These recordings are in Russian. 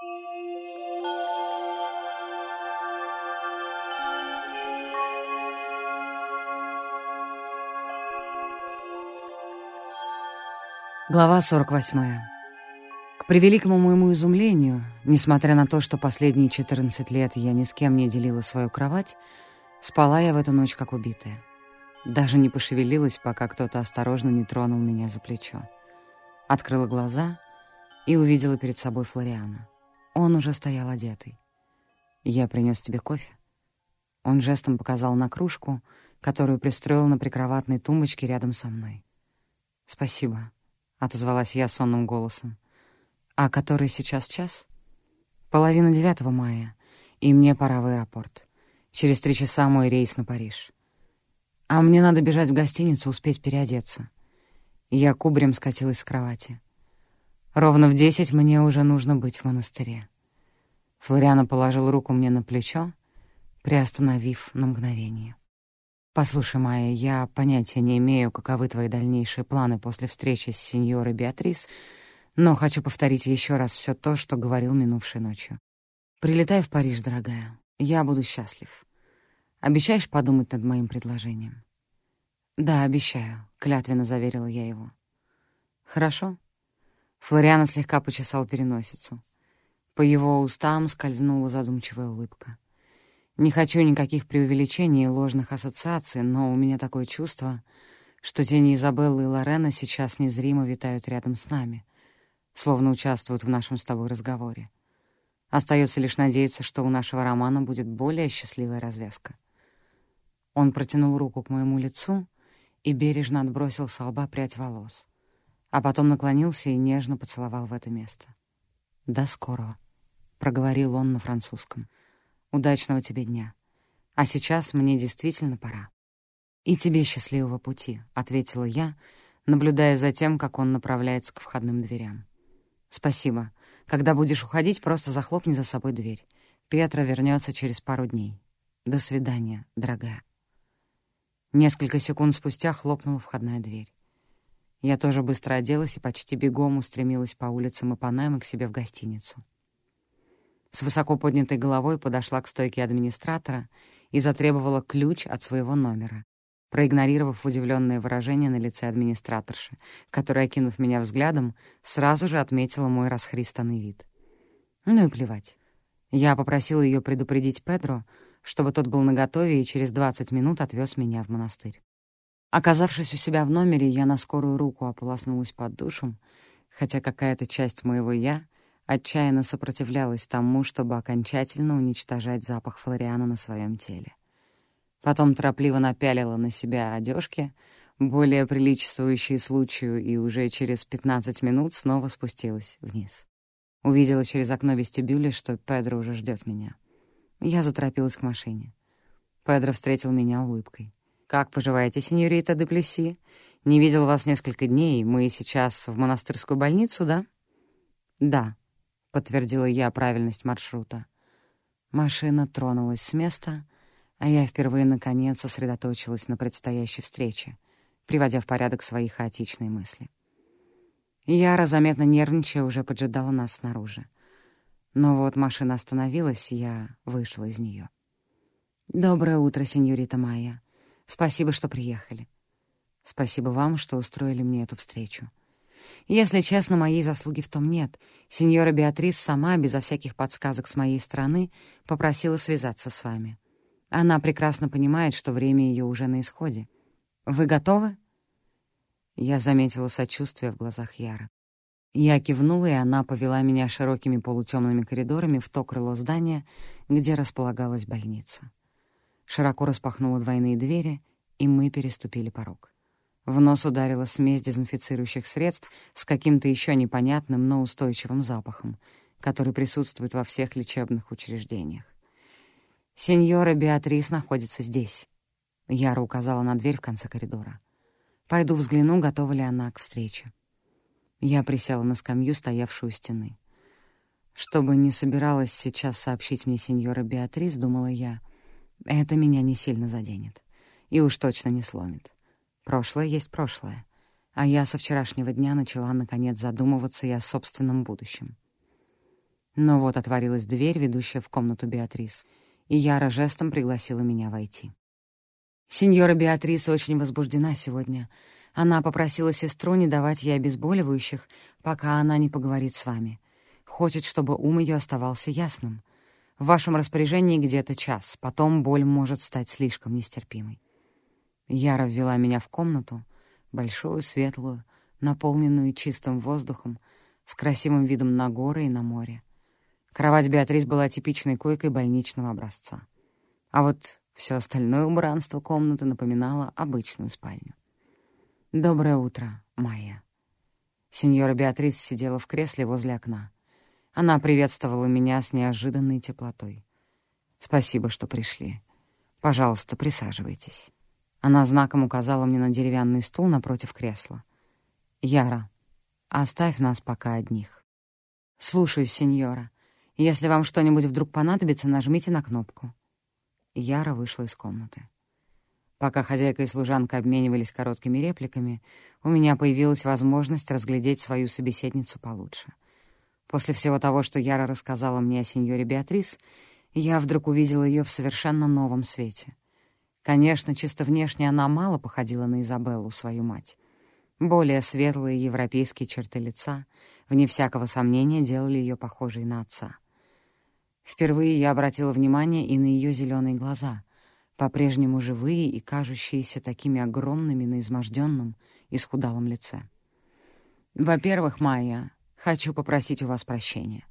Глава 48. К превеликому моему изумлению, несмотря на то, что последние 14 лет я ни с кем не делила свою кровать, спала я в эту ночь как убитая. Даже не пошевелилась, пока кто-то осторожно не тронул меня за плечо. Открыла глаза и увидела перед собой Флориана. Он уже стоял одетый. «Я принес тебе кофе». Он жестом показал на кружку, которую пристроил на прикроватной тумбочке рядом со мной. «Спасибо», — отозвалась я сонным голосом. «А который сейчас час?» «Половина девятого мая, и мне пора в аэропорт. Через три часа мой рейс на Париж. А мне надо бежать в гостиницу, успеть переодеться». Я кубрем скатилась с кровати. Ровно в десять мне уже нужно быть в монастыре. Флориана положил руку мне на плечо, приостановив на мгновение. «Послушай, Майя, я понятия не имею, каковы твои дальнейшие планы после встречи с сеньорой Беатрис, но хочу повторить еще раз все то, что говорил минувшей ночью. Прилетай в Париж, дорогая. Я буду счастлив. Обещаешь подумать над моим предложением?» «Да, обещаю», — клятвенно заверила я его. «Хорошо». Флориана слегка почесал переносицу. По его устам скользнула задумчивая улыбка. Не хочу никаких преувеличений и ложных ассоциаций, но у меня такое чувство, что тени Изабеллы и Лорена сейчас незримо витают рядом с нами, словно участвуют в нашем с тобой разговоре. Остается лишь надеяться, что у нашего романа будет более счастливая развязка. Он протянул руку к моему лицу и бережно отбросил с лба прядь волос, а потом наклонился и нежно поцеловал в это место. «До скорого», — проговорил он на французском. Удачного тебе дня. А сейчас мне действительно пора. «И тебе счастливого пути», — ответила я, наблюдая за тем, как он направляется к входным дверям. «Спасибо. Когда будешь уходить, просто захлопни за собой дверь. Петра вернется через пару дней. До свидания, дорогая». Несколько секунд спустя хлопнула входная дверь. Я тоже быстро оделась и почти бегом устремилась по улицам Ипанемы к себе в гостиницу. С высоко поднятой головой подошла к стойке администратора и затребовала ключ от своего номера, проигнорировав удивленное выражение на лице администраторши, которая, окинув меня взглядом, сразу же отметила мой расхристанный вид. Ну и плевать. Я попросила ее предупредить Педро, чтобы тот был наготове и через 20 минут отвез меня в монастырь. Оказавшись у себя в номере, я на скорую руку ополоснулась под душем, хотя какая-то часть моего «я» отчаянно сопротивлялась тому, чтобы окончательно уничтожать запах Флориана на своем теле. Потом торопливо напялила на себя одежки, более приличествующие случаю, и уже через 15 минут снова спустилась вниз. Увидела через окно вестибюля, что Педро уже ждет меня. Я заторопилась к машине. Педро встретил меня улыбкой. «Как поживаете, сеньорита де Плеси? Не видел вас несколько дней. Мы сейчас в монастырскую больницу, да?» «Да», — подтвердила я правильность маршрута. Машина тронулась с места, а я впервые, наконец, сосредоточилась на предстоящей встрече, приводя в порядок свои хаотичные мысли. Яра, заметно нервничая, уже поджидала нас снаружи. Но вот машина остановилась, и я вышла из нее. «Доброе утро, сеньорита Майя. Спасибо, что приехали. Спасибо вам, что устроили мне эту встречу. Если честно, моей заслуги в том нет. Сеньора Беатрис сама, безо всяких подсказок с моей стороны, попросила связаться с вами. Она прекрасно понимает, что время ее уже на исходе. Вы готовы?» Я заметила сочувствие в глазах Яра. Я кивнула, и она повела меня широкими полутемными коридорами в то крыло здания, где располагалась больница. Широко распахнула двойные двери, и мы переступили порог. В нос ударила смесь дезинфицирующих средств с каким-то еще непонятным, но устойчивым запахом, который присутствует во всех лечебных учреждениях. «Сеньора Беатрис находится здесь», — Яра указала на дверь в конце коридора. «Пойду взгляну, готова ли она к встрече». Я присела на скамью, стоявшую у стены. Чтобы не собиралась сейчас сообщить мне сеньора Беатрис, думала я, это меня не сильно заденет и уж точно не сломит. Прошлое есть прошлое. А я со вчерашнего дня начала, наконец, задумываться и о собственном будущем. Но вот отворилась дверь, ведущая в комнату Беатрис, и Яра жестом пригласила меня войти. Сеньора Беатрис очень возбуждена сегодня. Она попросила сестру не давать ей обезболивающих, пока она не поговорит с вами. Хочет, чтобы ум ее оставался ясным. В вашем распоряжении где-то час, потом боль может стать слишком нестерпимой. Яра ввела меня в комнату, большую, светлую, наполненную чистым воздухом, с красивым видом на горы и на море. Кровать Беатрис была типичной койкой больничного образца. А вот все остальное убранство комнаты напоминало обычную спальню. «Доброе утро, Майя». Сеньора Беатрис сидела в кресле возле окна. Она приветствовала меня с неожиданной теплотой. «Спасибо, что пришли. Пожалуйста, присаживайтесь». Она знаком указала мне на деревянный стул напротив кресла. «Яра, оставь нас пока одних». «Слушаюсь, сеньора. Если вам что-нибудь вдруг понадобится, нажмите на кнопку». Яра вышла из комнаты. Пока хозяйка и служанка обменивались короткими репликами, у меня появилась возможность разглядеть свою собеседницу получше. После всего того, что Яра рассказала мне о сеньоре Беатрис, я вдруг увидела ее в совершенно новом свете. Конечно, чисто внешне она мало походила на Изабеллу, свою мать. Более светлые европейские черты лица, вне всякого сомнения, делали ее похожей на отца. Впервые я обратила внимание и на ее зеленые глаза, по-прежнему живые и кажущиеся такими огромными на изможденном и схудалом лице. «Во-первых, Майя, хочу попросить у вас прощения.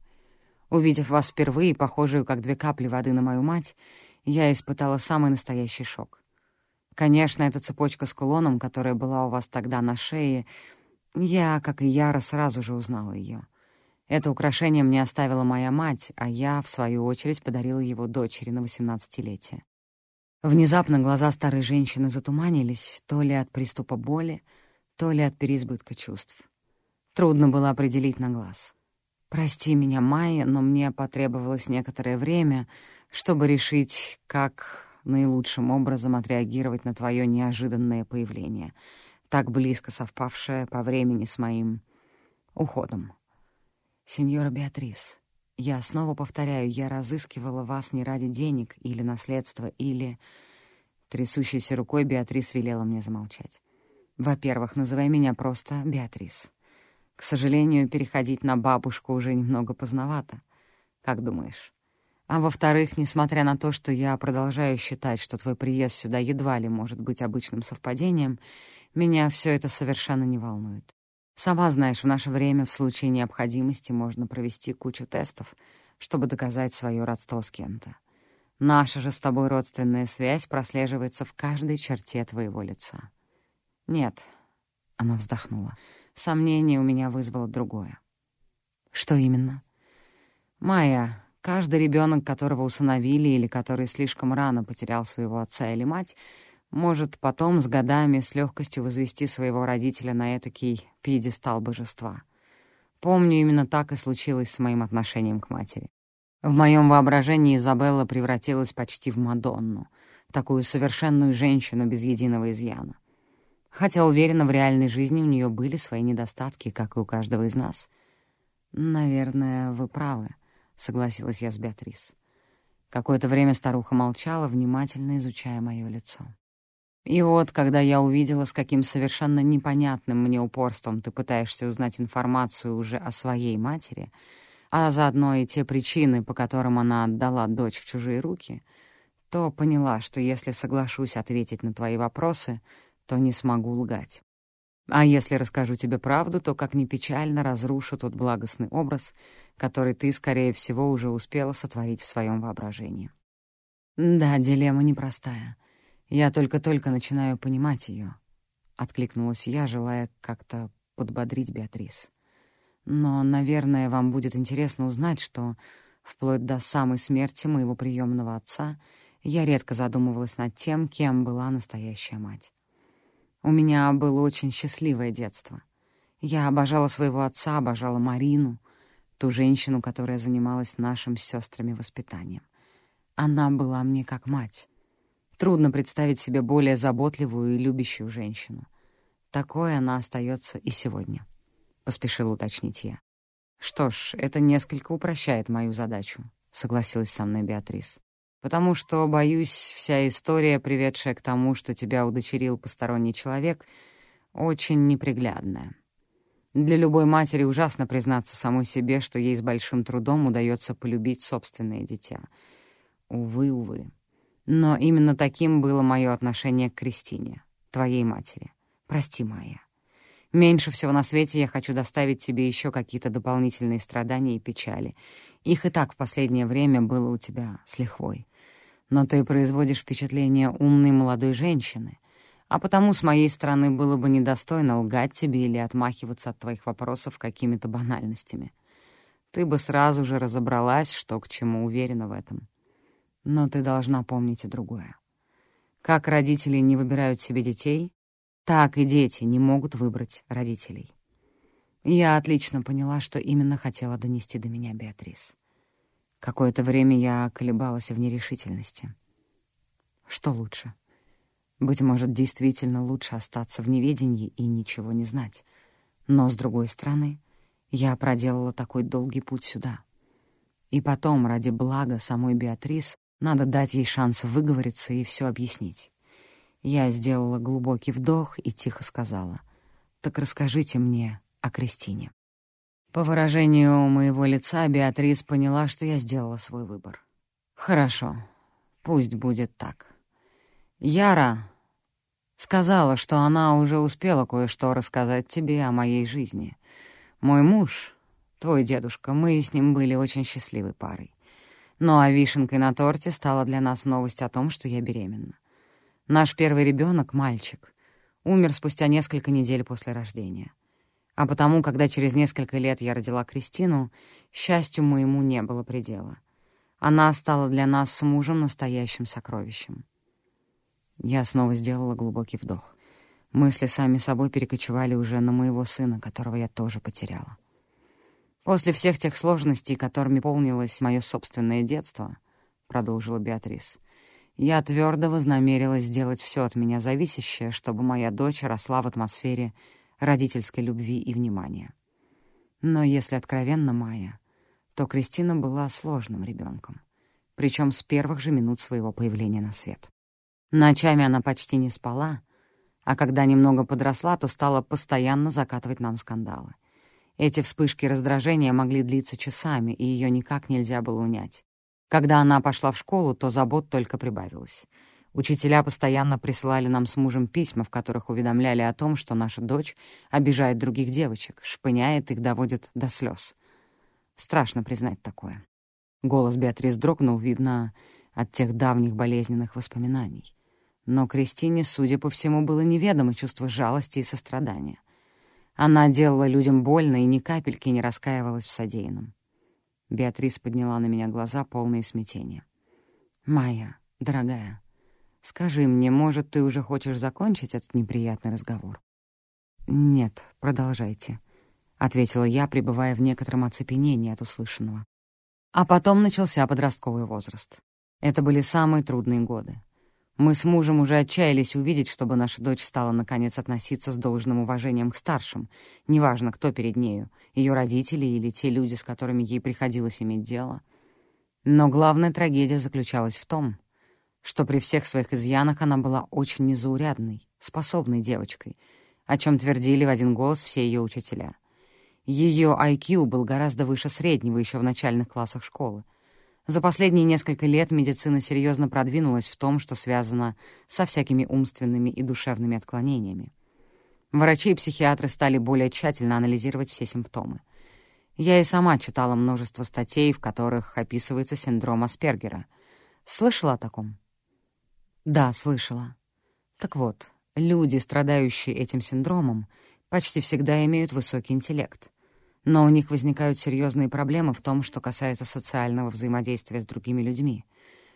Увидев вас впервые, похожую как две капли воды на мою мать, я испытала самый настоящий шок. Конечно, эта цепочка с кулоном, которая была у вас тогда на шее, я, как и Яра, сразу же узнала ее. Это украшение мне оставила моя мать, а я, в свою очередь, подарила его дочери на восемнадцатилетие. Внезапно глаза старой женщины затуманились то ли от приступа боли, то ли от переизбытка чувств. Трудно было определить на глаз. «Прости меня, Майя, но мне потребовалось некоторое время, чтобы решить, как наилучшим образом отреагировать на твое неожиданное появление, так близко совпавшее по времени с моим уходом. Сеньора Беатрис, я снова повторяю, я разыскивала вас не ради денег или наследства, или... Трясущейся рукой Беатрис велела мне замолчать. Во-первых, называй меня просто Беатрис. К сожалению, переходить на бабушку уже немного поздновато. Как думаешь? А во-вторых, несмотря на то, что я продолжаю считать, что твой приезд сюда едва ли может быть обычным совпадением, меня все это совершенно не волнует. Сама знаешь, в наше время в случае необходимости можно провести кучу тестов, чтобы доказать свое родство с кем-то. Наша же с тобой родственная связь прослеживается в каждой черте твоего лица. Нет, — она вздохнула, — сомнение у меня вызвало другое. Что именно? Майя, Каждый ребенок, которого усыновили или который слишком рано потерял своего отца или мать, может потом с годами с легкостью возвести своего родителя на этакий пьедестал божества. Помню, именно так и случилось с моим отношением к матери. В моем воображении Изабелла превратилась почти в Мадонну, такую совершенную женщину без единого изъяна. Хотя, уверена, в реальной жизни у нее были свои недостатки, как и у каждого из нас. Наверное, вы правы. — согласилась я с Беатрис. Какое-то время старуха молчала, внимательно изучая мое лицо. И вот, когда я увидела, с каким совершенно непонятным мне упорством ты пытаешься узнать информацию уже о своей матери, а заодно и те причины, по которым она отдала дочь в чужие руки, то поняла, что если соглашусь ответить на твои вопросы, то не смогу лгать. А если расскажу тебе правду, то, как ни печально, разрушу тот благостный образ, который ты, скорее всего, уже успела сотворить в своем воображении. Да, дилемма непростая. Я только-только начинаю понимать ее. Откликнулась я, желая как-то подбодрить Беатрис. Но, наверное, вам будет интересно узнать, что вплоть до самой смерти моего приемного отца я редко задумывалась над тем, кем была настоящая мать. У меня было очень счастливое детство. Я обожала своего отца, обожала Марину, ту женщину, которая занималась нашим с сестрами воспитанием. Она была мне как мать. Трудно представить себе более заботливую и любящую женщину. Такой она остается и сегодня, — поспешила уточнить я. «Что ж, это несколько упрощает мою задачу», — согласилась со мной Беатрис. «Потому что, боюсь, вся история, приведшая к тому, что тебя удочерил посторонний человек, очень неприглядная. Для любой матери ужасно признаться самой себе, что ей с большим трудом удается полюбить собственное дитя. Увы, увы. Но именно таким было мое отношение к Кристине, твоей матери. Прости, Майя. Меньше всего на свете я хочу доставить тебе еще какие-то дополнительные страдания и печали. Их и так в последнее время было у тебя с лихвой. Но ты производишь впечатление умной молодой женщины, а потому с моей стороны было бы недостойно лгать тебе или отмахиваться от твоих вопросов какими-то банальностями. Ты бы сразу же разобралась, что к чему уверена в этом. Но ты должна помнить и другое. Как родители не выбирают себе детей, так и дети не могут выбрать родителей. Я отлично поняла, что именно хотела донести до меня Беатрис. Какое-то время я колебалась в нерешительности. Что лучше? Быть может, действительно лучше остаться в неведении и ничего не знать. Но, с другой стороны, я проделала такой долгий путь сюда. И потом, ради блага самой Беатрис, надо дать ей шанс выговориться и все объяснить. Я сделала глубокий вдох и тихо сказала, «Так расскажите мне о Кристине». По выражению моего лица Беатрис поняла, что я сделала свой выбор. «Хорошо, пусть будет так. Яра сказала, что она уже успела кое-что рассказать тебе о моей жизни. Мой муж, твой дедушка, мы с ним были очень счастливой парой. Ну а вишенкой на торте стала для нас новость о том, что я беременна. Наш первый ребенок, мальчик, умер спустя несколько недель после рождения. А потому, когда через несколько лет я родила Кристину, счастью моему не было предела. Она стала для нас с мужем настоящим сокровищем. Я снова сделала глубокий вдох. Мысли сами собой перекочевали уже на моего сына, которого я тоже потеряла. «После всех тех сложностей, которыми полнилось мое собственное детство», — продолжила Беатрис, «я твердо вознамерилась сделать все от меня зависящее, чтобы моя дочь росла в атмосфере родительской любви и внимания. Но если откровенно Майя, то Кристина была сложным ребенком, причем с первых же минут своего появления на свет. Ночами она почти не спала, а когда немного подросла, то стала постоянно закатывать нам скандалы — эти вспышки раздражения могли длиться часами, и ее никак нельзя было унять. Когда она пошла в школу, то забот только прибавилось. Учителя постоянно присылали нам с мужем письма, в которых уведомляли о том, что наша дочь обижает других девочек, шпыняет их, доводит до слез. Страшно признать такое. Голос Беатрис дрогнул, видно, от тех давних болезненных воспоминаний. Но Кристине, судя по всему, было неведомо чувство жалости и сострадания. Она делала людям больно и ни капельки не раскаивалась в содеянном. Беатрис подняла на меня глаза, полные смятения. «Майя, дорогая, скажи мне, может, ты уже хочешь закончить этот неприятный разговор?» «Нет, продолжайте», — ответила я, пребывая в некотором оцепенении от услышанного. А потом начался подростковый возраст. Это были самые трудные годы. Мы с мужем уже отчаялись увидеть, чтобы наша дочь стала, наконец, относиться с должным уважением к старшим, неважно, кто перед нею, ее родители или те люди, с которыми ей приходилось иметь дело. Но главная трагедия заключалась в том, что при всех своих изъянах она была очень незаурядной, способной девочкой, о чем твердили в один голос все ее учителя. Ее IQ был гораздо выше среднего еще в начальных классах школы — за последние несколько лет медицина серьезно продвинулась в том, что связано со всякими умственными и душевными отклонениями. Врачи и психиатры стали более тщательно анализировать все симптомы. Я и сама читала множество статей, в которых описывается синдром Аспергера. Слышала о таком? Да, слышала. Так вот, люди, страдающие этим синдромом, почти всегда имеют высокий интеллект — но у них возникают серьезные проблемы в том, что касается социального взаимодействия с другими людьми.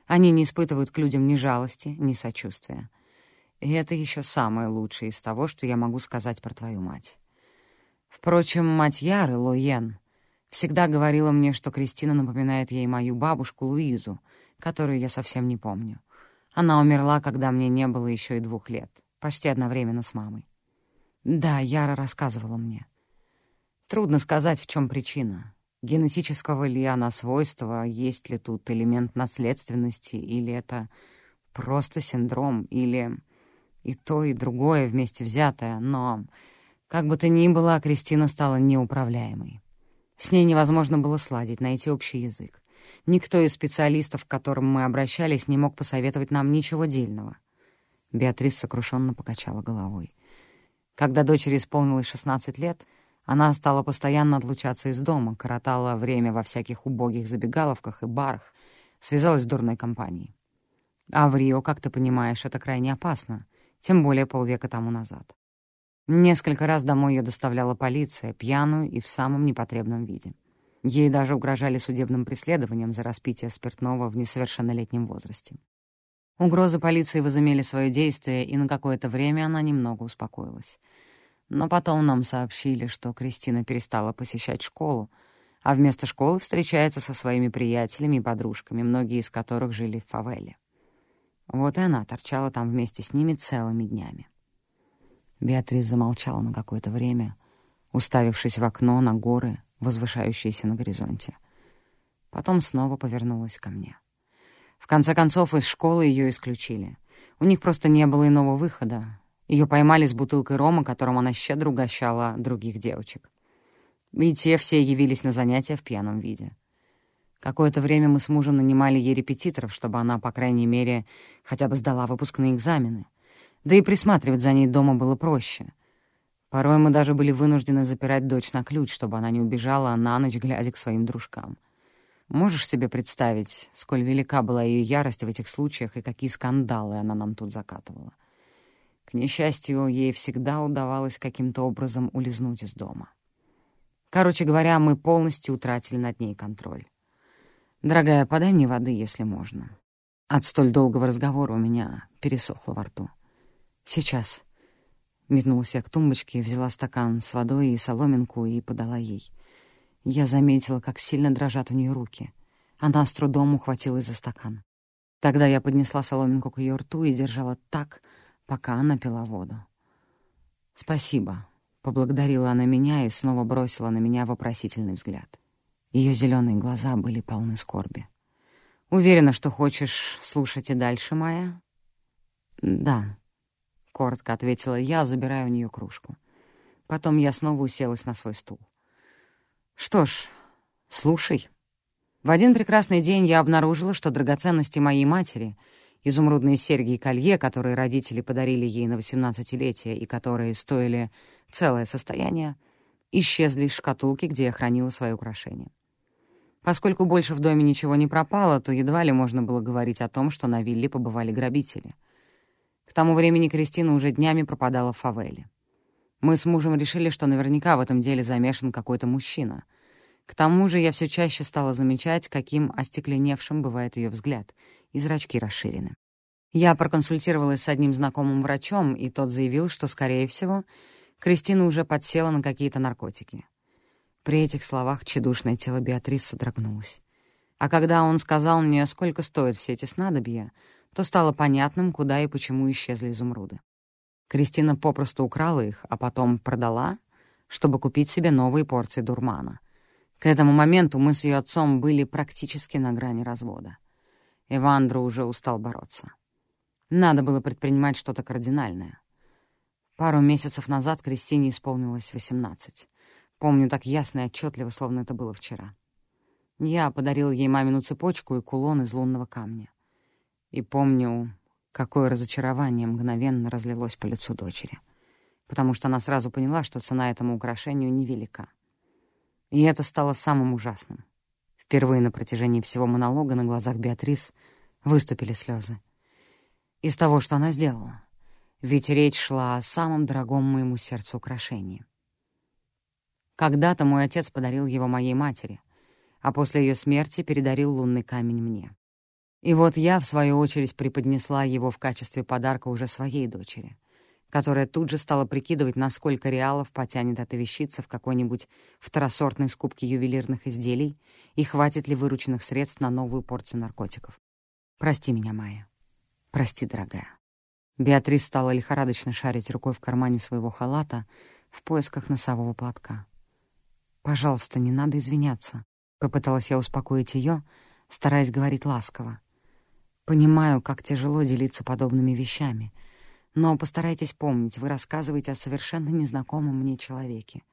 Они не испытывают к людям ни жалости, ни сочувствия. И это еще самое лучшее из того, что я могу сказать про твою мать. Впрочем, мать Яры, Лоен, всегда говорила мне, что Кристина напоминает ей мою бабушку Луизу, которую я совсем не помню. Она умерла, когда мне не было еще и двух лет, почти одновременно с мамой. Да, Яра рассказывала мне. Трудно сказать, в чем причина. Генетического ли она свойства, есть ли тут элемент наследственности, или это просто синдром, или и то, и другое вместе взятое, но, как бы то ни было, Кристина стала неуправляемой. С ней невозможно было сладить, найти общий язык. Никто из специалистов, к которым мы обращались, не мог посоветовать нам ничего дельного. Беатрис сокрушенно покачала головой. Когда дочери исполнилось 16 лет, она стала постоянно отлучаться из дома, коротала время во всяких убогих забегаловках и барах, связалась с дурной компанией. А в Рио, как ты понимаешь, это крайне опасно, тем более полвека тому назад. Несколько раз домой ее доставляла полиция, пьяную и в самом непотребном виде. Ей даже угрожали судебным преследованием за распитие спиртного в несовершеннолетнем возрасте. Угрозы полиции возымели свое действие, и на какое-то время она немного успокоилась. Но потом нам сообщили, что Кристина перестала посещать школу, а вместо школы встречается со своими приятелями и подружками, многие из которых жили в фавеле. Вот и она торчала там вместе с ними целыми днями. Беатрис замолчала на какое-то время, уставившись в окно на горы, возвышающиеся на горизонте. Потом снова повернулась ко мне. В конце концов, из школы ее исключили. У них просто не было иного выхода. Ее поймали с бутылкой рома, которым она щедро угощала других девочек. И те все явились на занятия в пьяном виде. Какое-то время мы с мужем нанимали ей репетиторов, чтобы она, по крайней мере, хотя бы сдала выпускные экзамены. Да и присматривать за ней дома было проще. Порой мы даже были вынуждены запирать дочь на ключ, чтобы она не убежала на ночь, глядя к своим дружкам. Можешь себе представить, сколь велика была ее ярость в этих случаях и какие скандалы она нам тут закатывала? К несчастью, ей всегда удавалось каким-то образом улизнуть из дома. Короче говоря, мы полностью утратили над ней контроль. «Дорогая, подай мне воды, если можно». От столь долгого разговора у меня пересохло во рту. «Сейчас». Метнулась я к тумбочке, взяла стакан с водой и соломинку и подала ей — я заметила, как сильно дрожат у нее руки. Она с трудом ухватилась за стакан. Тогда я поднесла соломинку к ее рту и держала так, пока она пила воду. «Спасибо», — поблагодарила она меня и снова бросила на меня вопросительный взгляд. Ее зеленые глаза были полны скорби. «Уверена, что хочешь слушать и дальше, Майя?» «Да», — коротко ответила я, забирая у нее кружку. Потом я снова уселась на свой стул. Что ж, слушай. В один прекрасный день я обнаружила, что драгоценности моей матери, изумрудные серьги и колье, которые родители подарили ей на восемнадцатилетие и которые стоили целое состояние, исчезли из шкатулки, где я хранила свои украшения. Поскольку больше в доме ничего не пропало, то едва ли можно было говорить о том, что на вилле побывали грабители. К тому времени Кристина уже днями пропадала в фавеле. Мы с мужем решили, что наверняка в этом деле замешан какой-то мужчина. К тому же я все чаще стала замечать, каким остекленевшим бывает ее взгляд, и зрачки расширены. Я проконсультировалась с одним знакомым врачом, и тот заявил, что, скорее всего, Кристина уже подсела на какие-то наркотики. При этих словах тщедушное тело Беатрис содрогнулось. А когда он сказал мне, сколько стоят все эти снадобья, то стало понятным, куда и почему исчезли изумруды. Кристина попросту украла их, а потом продала, чтобы купить себе новые порции дурмана. К этому моменту мы с ее отцом были практически на грани развода. Эвандро уже устал бороться. Надо было предпринимать что-то кардинальное. Пару месяцев назад Кристине исполнилось 18. Помню так ясно и отчетливо, словно это было вчера. Я подарил ей мамину цепочку и кулон из лунного камня. И помню, Какое разочарование мгновенно разлилось по лицу дочери, потому что она сразу поняла, что цена этому украшению невелика. И это стало самым ужасным. Впервые на протяжении всего монолога на глазах Беатрис выступили слезы. Из того, что она сделала. Ведь речь шла о самом дорогом моему сердцу украшении. Когда-то мой отец подарил его моей матери, а после ее смерти передарил лунный камень мне. И вот я, в свою очередь, преподнесла его в качестве подарка уже своей дочери, которая тут же стала прикидывать, насколько реалов потянет эта вещица в какой-нибудь второсортной скупке ювелирных изделий и хватит ли вырученных средств на новую порцию наркотиков. Прости меня, Майя. Прости, дорогая. Беатрис стала лихорадочно шарить рукой в кармане своего халата в поисках носового платка. «Пожалуйста, не надо извиняться», — попыталась я успокоить ее, стараясь говорить ласково. «Понимаю, как тяжело делиться подобными вещами, но постарайтесь помнить, вы рассказываете о совершенно незнакомом мне человеке.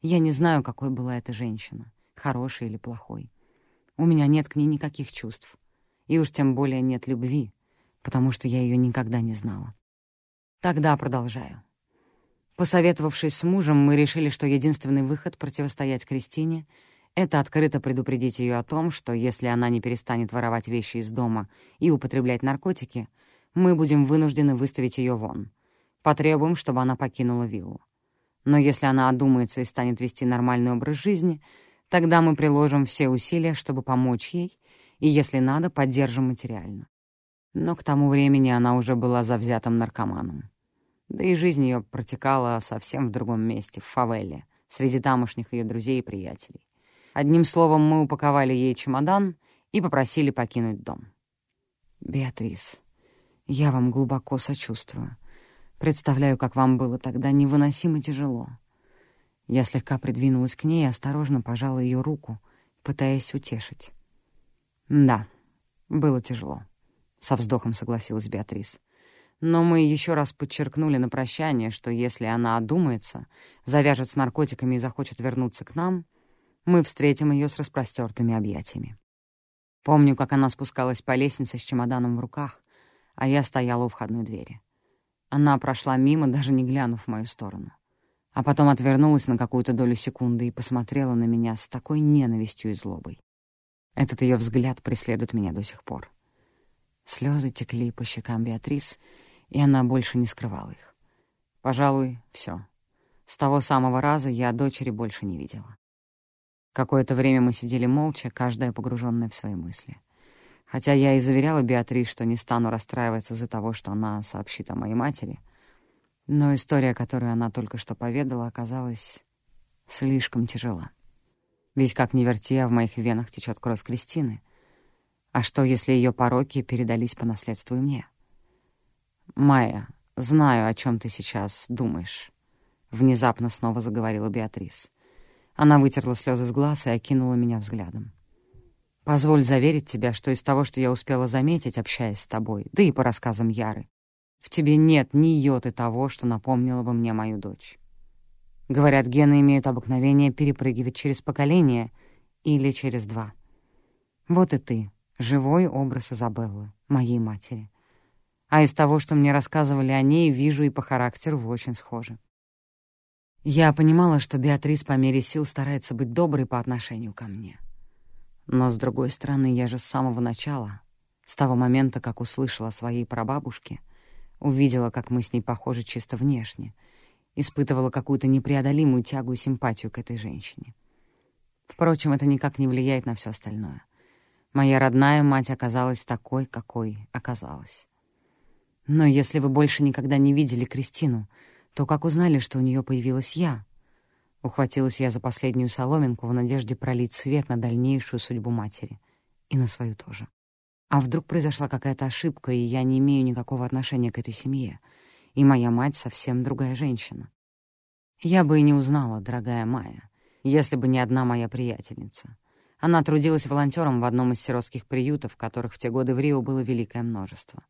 Я не знаю, какой была эта женщина, хорошей или плохой. У меня нет к ней никаких чувств, и уж тем более нет любви, потому что я ее никогда не знала. Тогда продолжаю. Посоветовавшись с мужем, мы решили, что единственный выход противостоять Кристине — это открыто предупредить ее о том, что если она не перестанет воровать вещи из дома и употреблять наркотики, мы будем вынуждены выставить ее вон. Потребуем, чтобы она покинула виллу. Но если она одумается и станет вести нормальный образ жизни, тогда мы приложим все усилия, чтобы помочь ей, и, если надо, поддержим материально. Но к тому времени она уже была завзятым наркоманом. Да и жизнь ее протекала совсем в другом месте, в фавеле, среди тамошних ее друзей и приятелей. Одним словом, мы упаковали ей чемодан и попросили покинуть дом. «Беатрис, я вам глубоко сочувствую. Представляю, как вам было тогда невыносимо тяжело». Я слегка придвинулась к ней и осторожно пожала ее руку, пытаясь утешить. «Да, было тяжело», — со вздохом согласилась Беатрис. Но мы еще раз подчеркнули на прощание, что если она одумается, завяжет с наркотиками и захочет вернуться к нам, мы встретим ее с распростертыми объятиями. Помню, как она спускалась по лестнице с чемоданом в руках, а я стояла у входной двери. Она прошла мимо, даже не глянув в мою сторону. А потом отвернулась на какую-то долю секунды и посмотрела на меня с такой ненавистью и злобой. Этот ее взгляд преследует меня до сих пор. Слезы текли по щекам Беатрис, и она больше не скрывала их. Пожалуй, все. С того самого раза я дочери больше не видела. Какое-то время мы сидели молча, каждая погруженная в свои мысли. Хотя я и заверяла Беатрис, что не стану расстраиваться из-за того, что она сообщит о моей матери, но история, которую она только что поведала, оказалась слишком тяжела. Ведь, как ни верти, а в моих венах течет кровь Кристины. А что, если ее пороки передались по наследству и мне? «Майя, знаю, о чем ты сейчас думаешь», — внезапно снова заговорила Беатрис. Она вытерла слезы с глаз и окинула меня взглядом. «Позволь заверить тебя, что из того, что я успела заметить, общаясь с тобой, да и по рассказам Яры, в тебе нет ни йоты того, что напомнило бы мне мою дочь. Говорят, гены имеют обыкновение перепрыгивать через поколение или через два. Вот и ты, живой образ Изабеллы, моей матери а из того, что мне рассказывали о ней, вижу и по характеру вы очень схожи. Я понимала, что Беатрис по мере сил старается быть доброй по отношению ко мне. Но, с другой стороны, я же с самого начала, с того момента, как услышала о своей прабабушке, увидела, как мы с ней похожи чисто внешне, испытывала какую-то непреодолимую тягу и симпатию к этой женщине. Впрочем, это никак не влияет на все остальное. Моя родная мать оказалась такой, какой оказалась. Но если вы больше никогда не видели Кристину, то как узнали, что у нее появилась я? Ухватилась я за последнюю соломинку в надежде пролить свет на дальнейшую судьбу матери. И на свою тоже. А вдруг произошла какая-то ошибка, и я не имею никакого отношения к этой семье, и моя мать совсем другая женщина? Я бы и не узнала, дорогая Майя, если бы не одна моя приятельница. Она трудилась волонтером в одном из сиротских приютов, которых в те годы в Рио было великое множество.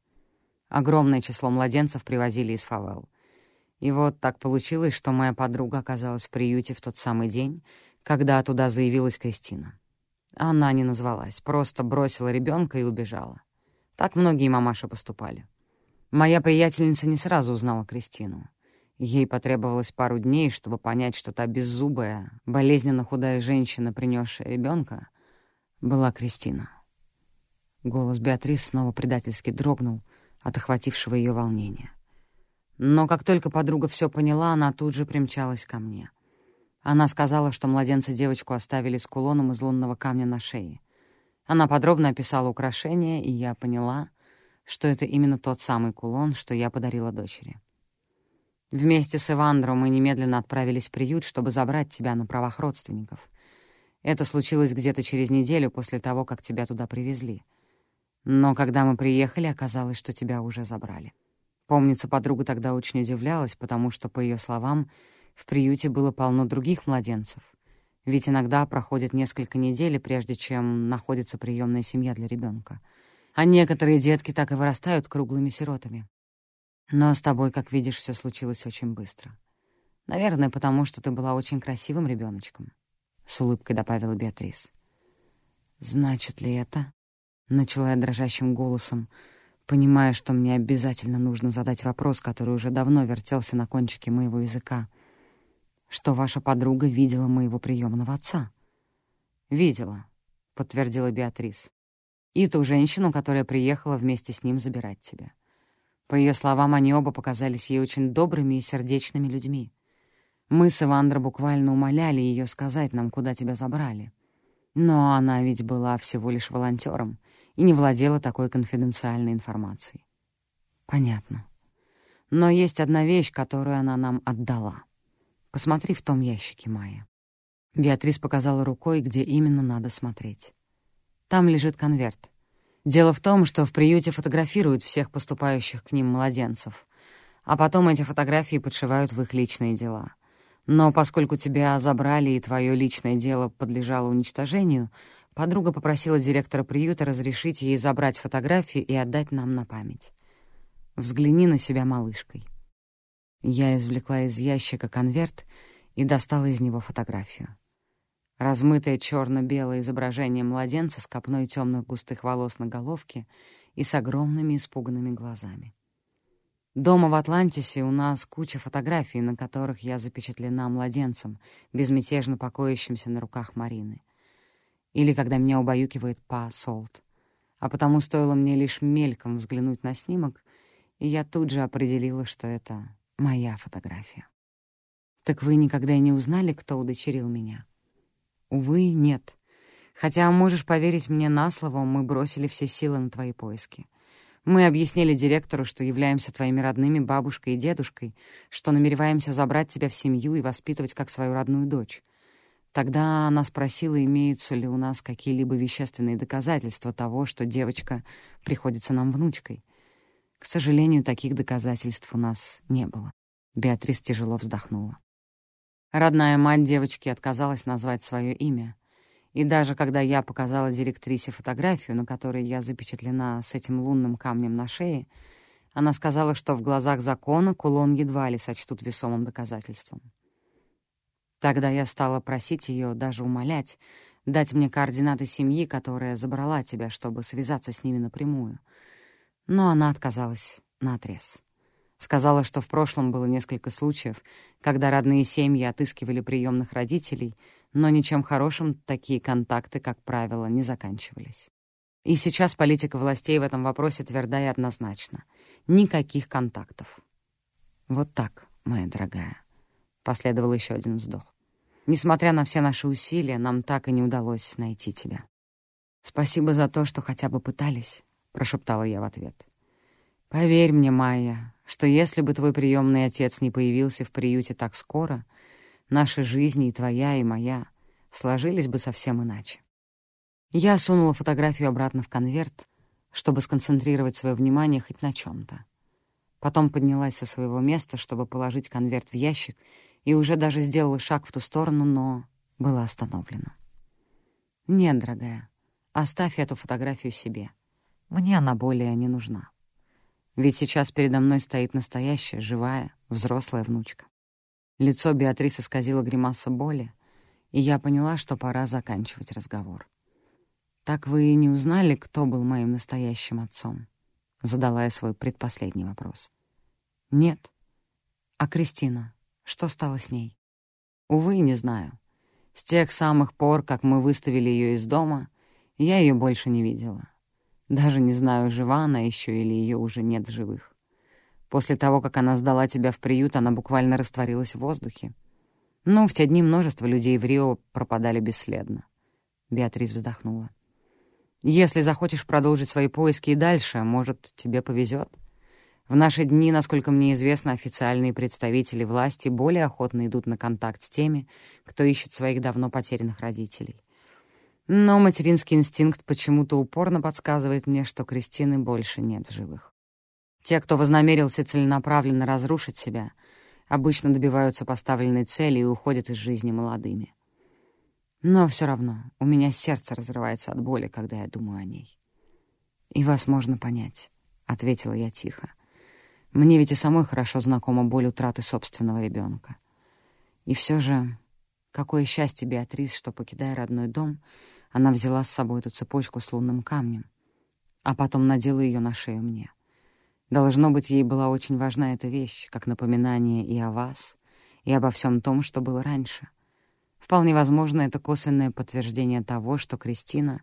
Огромное число младенцев привозили из фавел. И вот так получилось, что моя подруга оказалась в приюте в тот самый день, когда туда заявилась Кристина. Она не назвалась, просто бросила ребенка и убежала. Так многие мамаши поступали. Моя приятельница не сразу узнала Кристину. Ей потребовалось пару дней, чтобы понять, что та беззубая, болезненно худая женщина, принесшая ребенка, была Кристина. Голос Беатрис снова предательски дрогнул, от охватившего ее волнения. Но как только подруга все поняла, она тут же примчалась ко мне. Она сказала, что младенца девочку оставили с кулоном из лунного камня на шее. Она подробно описала украшение, и я поняла, что это именно тот самый кулон, что я подарила дочери. Вместе с Ивандром мы немедленно отправились в приют, чтобы забрать тебя на правах родственников. Это случилось где-то через неделю после того, как тебя туда привезли. Но когда мы приехали, оказалось, что тебя уже забрали. Помнится, подруга тогда очень удивлялась, потому что, по ее словам, в приюте было полно других младенцев. Ведь иногда проходит несколько недель, прежде чем находится приемная семья для ребенка. А некоторые детки так и вырастают круглыми сиротами. Но с тобой, как видишь, все случилось очень быстро. Наверное, потому что ты была очень красивым ребеночком, с улыбкой добавила Беатрис. Значит ли это? Начала я дрожащим голосом, понимая, что мне обязательно нужно задать вопрос, который уже давно вертелся на кончике моего языка. Что ваша подруга видела моего приемного отца? «Видела», — подтвердила Беатрис. «И ту женщину, которая приехала вместе с ним забирать тебя. По ее словам, они оба показались ей очень добрыми и сердечными людьми. Мы с Ивандро буквально умоляли ее сказать нам, куда тебя забрали. Но она ведь была всего лишь волонтером и не владела такой конфиденциальной информацией. Понятно. Но есть одна вещь, которую она нам отдала. Посмотри в том ящике, Майя. Беатрис показала рукой, где именно надо смотреть. Там лежит конверт. Дело в том, что в приюте фотографируют всех поступающих к ним младенцев, а потом эти фотографии подшивают в их личные дела. Но поскольку тебя забрали и твое личное дело подлежало уничтожению, подруга попросила директора приюта разрешить ей забрать фотографии и отдать нам на память. Взгляни на себя малышкой. Я извлекла из ящика конверт и достала из него фотографию. Размытое черно-белое изображение младенца с копной темных густых волос на головке и с огромными испуганными глазами. Дома в Атлантисе у нас куча фотографий, на которых я запечатлена младенцем, безмятежно покоящимся на руках Марины. Или когда меня убаюкивает Па Солт. А потому стоило мне лишь мельком взглянуть на снимок, и я тут же определила, что это моя фотография. Так вы никогда и не узнали, кто удочерил меня? Увы, нет. Хотя, можешь поверить мне на слово, мы бросили все силы на твои поиски. Мы объяснили директору, что являемся твоими родными бабушкой и дедушкой, что намереваемся забрать тебя в семью и воспитывать как свою родную дочь. Тогда она спросила, имеются ли у нас какие-либо вещественные доказательства того, что девочка приходится нам внучкой. К сожалению, таких доказательств у нас не было. Беатрис тяжело вздохнула. Родная мать девочки отказалась назвать свое имя. И даже когда я показала директрисе фотографию, на которой я запечатлена с этим лунным камнем на шее, она сказала, что в глазах закона кулон едва ли сочтут весомым доказательством. Тогда я стала просить ее, даже умолять, дать мне координаты семьи, которая забрала тебя, чтобы связаться с ними напрямую. Но она отказалась наотрез. Сказала, что в прошлом было несколько случаев, когда родные семьи отыскивали приемных родителей — но ничем хорошим такие контакты, как правило, не заканчивались. И сейчас политика властей в этом вопросе тверда и однозначна. Никаких контактов. Вот так, моя дорогая. Последовал еще один вздох. Несмотря на все наши усилия, нам так и не удалось найти тебя. «Спасибо за то, что хотя бы пытались», — прошептала я в ответ. «Поверь мне, Майя, что если бы твой приемный отец не появился в приюте так скоро, наши жизни, и твоя, и моя, сложились бы совсем иначе. Я сунула фотографию обратно в конверт, чтобы сконцентрировать свое внимание хоть на чем то Потом поднялась со своего места, чтобы положить конверт в ящик, и уже даже сделала шаг в ту сторону, но была остановлена. «Нет, дорогая, оставь эту фотографию себе. Мне она более не нужна. Ведь сейчас передо мной стоит настоящая, живая, взрослая внучка. Лицо Беатрисы исказило гримаса боли, и я поняла, что пора заканчивать разговор. «Так вы и не узнали, кто был моим настоящим отцом?» — задала я свой предпоследний вопрос. «Нет. А Кристина? Что стало с ней?» «Увы, не знаю. С тех самых пор, как мы выставили ее из дома, я ее больше не видела. Даже не знаю, жива она еще или ее уже нет в живых. После того, как она сдала тебя в приют, она буквально растворилась в воздухе. Ну, в те дни множество людей в Рио пропадали бесследно. Беатрис вздохнула. Если захочешь продолжить свои поиски и дальше, может, тебе повезет. В наши дни, насколько мне известно, официальные представители власти более охотно идут на контакт с теми, кто ищет своих давно потерянных родителей. Но материнский инстинкт почему-то упорно подсказывает мне, что Кристины больше нет в живых. Те, кто вознамерился целенаправленно разрушить себя, обычно добиваются поставленной цели и уходят из жизни молодыми. Но все равно у меня сердце разрывается от боли, когда я думаю о ней. «И вас можно понять», — ответила я тихо. «Мне ведь и самой хорошо знакома боль утраты собственного ребенка. И все же, какое счастье Беатрис, что, покидая родной дом, она взяла с собой эту цепочку с лунным камнем, а потом надела ее на шею мне. Должно быть, ей была очень важна эта вещь, как напоминание и о вас, и обо всем том, что было раньше. Вполне возможно, это косвенное подтверждение того, что Кристина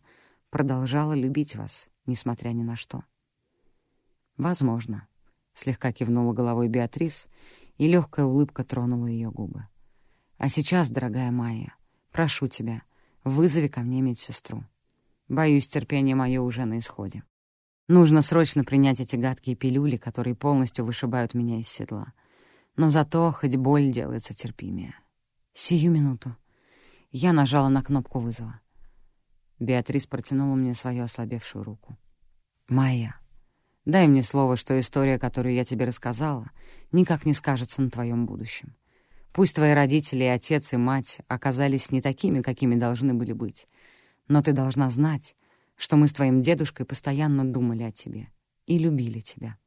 продолжала любить вас, несмотря ни на что. «Возможно», — слегка кивнула головой Беатрис, и легкая улыбка тронула ее губы. «А сейчас, дорогая Майя, прошу тебя, вызови ко мне медсестру. Боюсь, терпение мое уже на исходе. Нужно срочно принять эти гадкие пилюли, которые полностью вышибают меня из седла. Но зато хоть боль делается терпимее. Сию минуту. Я нажала на кнопку вызова. Беатрис протянула мне свою ослабевшую руку. «Майя, дай мне слово, что история, которую я тебе рассказала, никак не скажется на твоем будущем. Пусть твои родители, и отец, и мать оказались не такими, какими должны были быть, но ты должна знать, что мы с твоим дедушкой постоянно думали о тебе и любили тебя.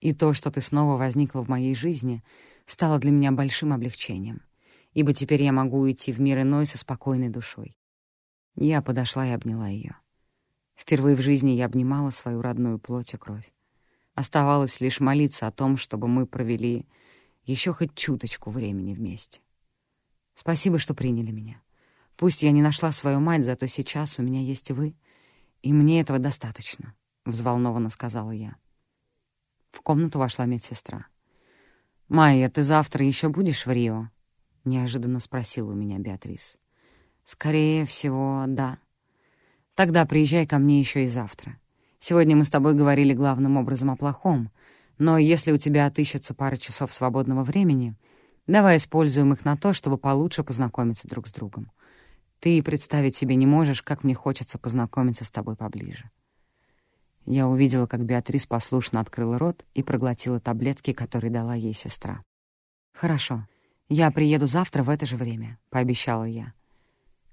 И то, что ты снова возникла в моей жизни, стало для меня большим облегчением, ибо теперь я могу уйти в мир иной со спокойной душой. Я подошла и обняла ее. Впервые в жизни я обнимала свою родную плоть и кровь. Оставалось лишь молиться о том, чтобы мы провели еще хоть чуточку времени вместе. Спасибо, что приняли меня. Пусть я не нашла свою мать, зато сейчас у меня есть вы, и мне этого достаточно, — взволнованно сказала я. В комнату вошла медсестра. «Майя, ты завтра еще будешь в Рио?» — неожиданно спросила у меня Беатрис. «Скорее всего, да. Тогда приезжай ко мне еще и завтра. Сегодня мы с тобой говорили главным образом о плохом, но если у тебя отыщется пара часов свободного времени, давай используем их на то, чтобы получше познакомиться друг с другом. Ты представить себе не можешь, как мне хочется познакомиться с тобой поближе». Я увидела, как Беатрис послушно открыла рот и проглотила таблетки, которые дала ей сестра. «Хорошо, я приеду завтра в это же время», — пообещала я.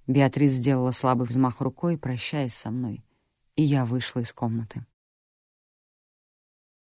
Беатрис сделала слабый взмах рукой, прощаясь со мной, и я вышла из комнаты.